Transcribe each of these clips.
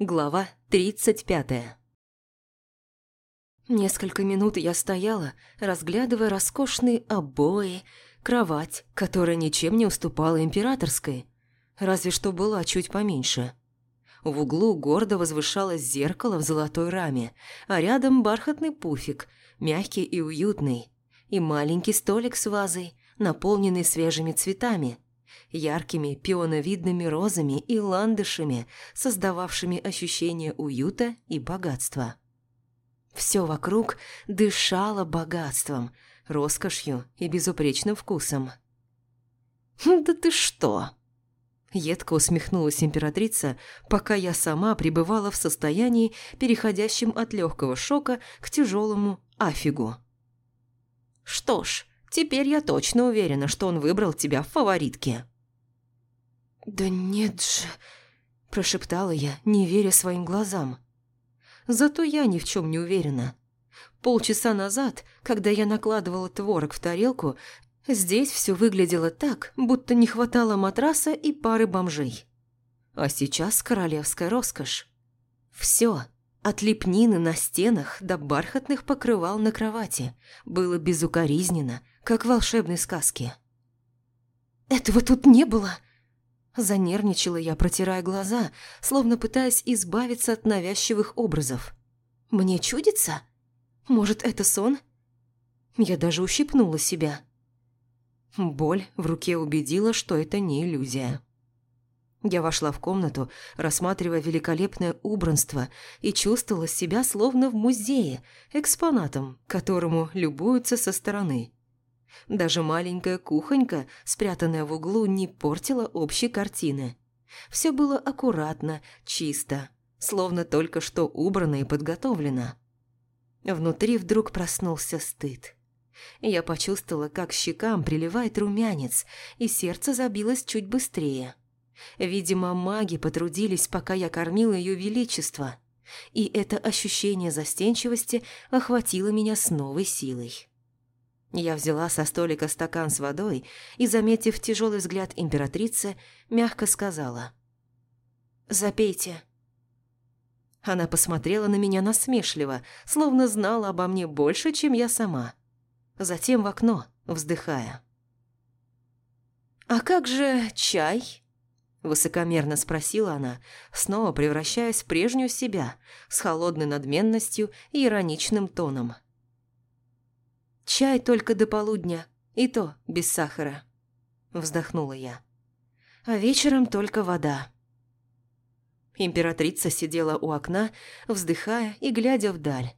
Глава 35 Несколько минут я стояла, разглядывая роскошные обои, кровать, которая ничем не уступала императорской, разве что была чуть поменьше. В углу гордо возвышалось зеркало в золотой раме, а рядом бархатный пуфик, мягкий и уютный, и маленький столик с вазой, наполненный свежими цветами – яркими пионовидными розами и ландышами, создававшими ощущение уюта и богатства. Все вокруг дышало богатством, роскошью и безупречным вкусом. «Да ты что!» Едко усмехнулась императрица, пока я сама пребывала в состоянии, переходящем от легкого шока к тяжелому афигу. «Что ж, теперь я точно уверена, что он выбрал тебя в фаворитке». «Да нет же...» – прошептала я, не веря своим глазам. Зато я ни в чем не уверена. Полчаса назад, когда я накладывала творог в тарелку, здесь все выглядело так, будто не хватало матраса и пары бомжей. А сейчас королевская роскошь. Все, от лепнины на стенах до бархатных покрывал на кровати, было безукоризненно, как в волшебной сказке. «Этого тут не было!» Занервничала я, протирая глаза, словно пытаясь избавиться от навязчивых образов. «Мне чудится? Может, это сон?» Я даже ущипнула себя. Боль в руке убедила, что это не иллюзия. Я вошла в комнату, рассматривая великолепное убранство, и чувствовала себя словно в музее, экспонатом, которому любуются со стороны. Даже маленькая кухонька, спрятанная в углу, не портила общей картины. Все было аккуратно, чисто, словно только что убрано и подготовлено. Внутри вдруг проснулся стыд. Я почувствовала, как щекам приливает румянец, и сердце забилось чуть быстрее. Видимо, маги потрудились, пока я кормила ее величество, и это ощущение застенчивости охватило меня с новой силой. Я взяла со столика стакан с водой и, заметив тяжелый взгляд императрицы, мягко сказала. «Запейте». Она посмотрела на меня насмешливо, словно знала обо мне больше, чем я сама. Затем в окно, вздыхая. «А как же чай?» Высокомерно спросила она, снова превращаясь в прежнюю себя, с холодной надменностью и ироничным тоном. Чай только до полудня, и то без сахара. Вздохнула я. А вечером только вода. Императрица сидела у окна, вздыхая и глядя вдаль.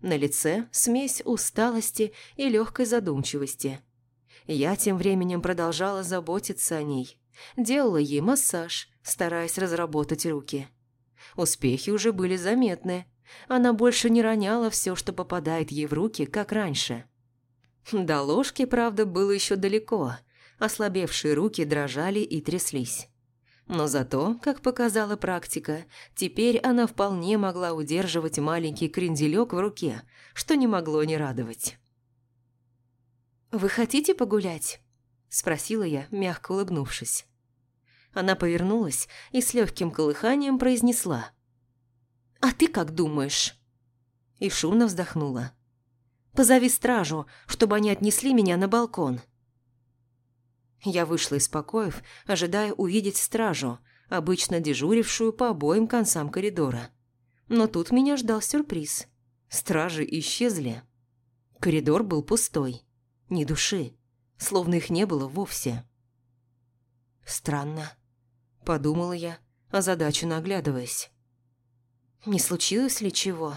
На лице смесь усталости и легкой задумчивости. Я тем временем продолжала заботиться о ней. Делала ей массаж, стараясь разработать руки. Успехи уже были заметны. Она больше не роняла все, что попадает ей в руки, как раньше. До ложки, правда, было еще далеко. Ослабевшие руки дрожали и тряслись. Но зато, как показала практика, теперь она вполне могла удерживать маленький кренделек в руке, что не могло не радовать. «Вы хотите погулять?» – спросила я, мягко улыбнувшись. Она повернулась и с легким колыханием произнесла. «А ты как думаешь?» И шумно вздохнула. Позови стражу, чтобы они отнесли меня на балкон». Я вышла из покоев, ожидая увидеть стражу, обычно дежурившую по обоим концам коридора. Но тут меня ждал сюрприз. Стражи исчезли. Коридор был пустой. Ни души. Словно их не было вовсе. «Странно», – подумала я, озадаченно оглядываясь. «Не случилось ли чего?»